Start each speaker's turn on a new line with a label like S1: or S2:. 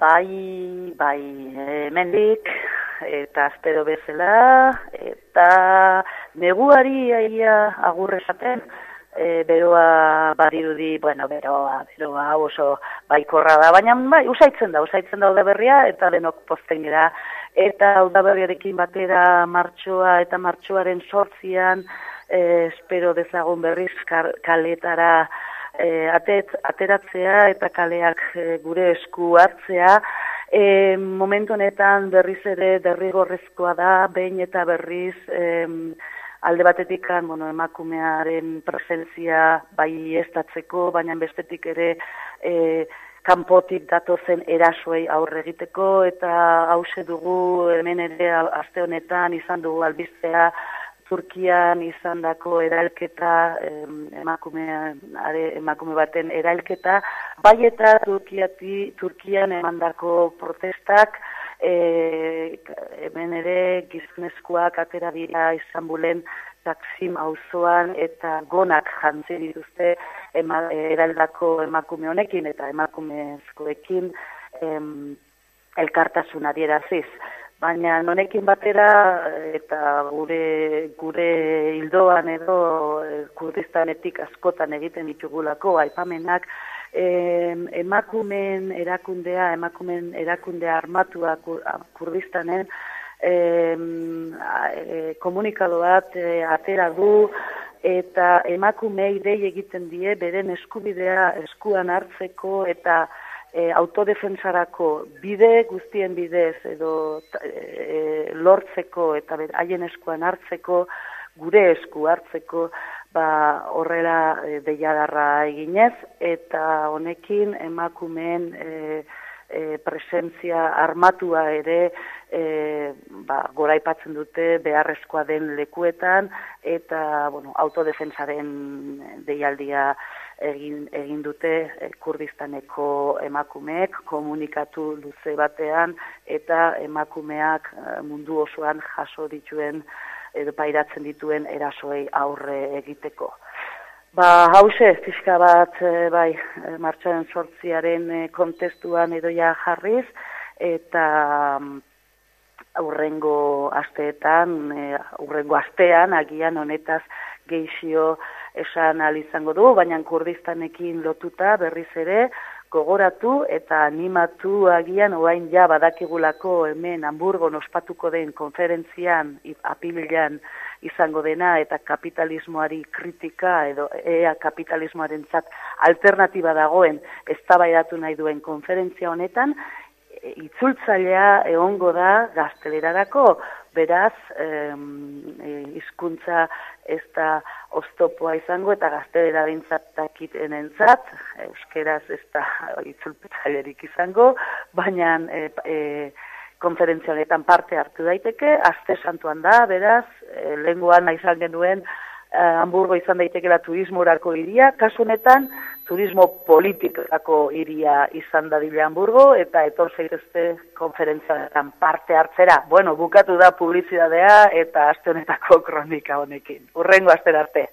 S1: Bai, bai, mendik, eta espero bezala, eta neguari aia agurre esaten, e, beroa badirudi, bueno, beroa, beroa oso baikorra da, baina bai, usaitzen da, usaitzen da berria, eta denok posten gara, eta berriarekin batera martxoa eta martxoaren sortzian, e, espero dezagun berriz kaletara e, atet, ateratzea eta kaleak e, gure esku hartzea, E, momentu honetan berriz ere derrigorrezkoa da, behin eta berriz e, alde batetik bueno, emakumearen presentzia bai estatzeko, baina bestetik ere e, kanpotik datozen erasoei aurre egiteko, eta hause dugu hemen ere aste honetan izan dugu albiztea Turkian izan dako erailketa, emakume, emakume baten erailketa, bai eta Turkiati, Turkian emandako protestak, e, hemen ere gizunezkoak atera dira Istanbulen taksim auzoan eta gonak jantzen dituzte ema, eraldako emakume honekin eta emakumezkoekin em, elkartasun adieraziz baina honekin batera eta gure gure hildoan edo eh, kurdistanetik askotan egiten ditugulako aipamenak emakumen erakundea emakumen erakundea armatua kurdistanen e, komunikado bat e, atera du eta emakumei dei egiten die beren eskubidea eskuan hartzeko eta e, autodefensarako bide guztien bidez edo e, lortzeko eta haien eskuan hartzeko gure esku hartzeko ba horrela e, deiadarra eginez eta honekin emakumeen e, e, presentzia armatua ere e, ba, goraipatzen dute beharrezkoa den lekuetan eta bueno, autodefensaren deialdia egin, egin dute eh, kurdistaneko emakumeek komunikatu luze batean eta emakumeak eh, mundu osoan jaso dituen edo pairatzen dituen erasoei aurre egiteko. Ba, hause, fiska bat, eh, bai, martxaren sortziaren kontestuan edoia jarriz, eta mm, aurrengo asteetan, aurrengo astean, agian honetaz geixio esan izango du, baina kurdistanekin lotuta berriz ere, gogoratu eta animatu agian oain ja badakigulako hemen Hamburgo ospatuko den konferentzian apilean izango dena eta kapitalismoari kritika edo ea kapitalismoaren zat alternatiba dagoen eztabaidatu nahi duen konferentzia honetan itzultzailea egongo da gaztelerarako, beraz hizkuntza ez da oztopoa izango eta gaztelera bintzattakiten entzat, euskeraz ez da itzultzailerik izango, baina e, e, konferentzia honetan parte hartu daiteke, azte santuan da, beraz, e, lenguan izan genuen, eh, Hamburgo izan daitekela turismorako iria, kasu honetan turismo politikako iria izan dadila Hamburgo, eta etor zeitezte konferentzianetan parte hartzera. Bueno, bukatu da publizidadea eta aste honetako kronika honekin. Urrengo aste arte.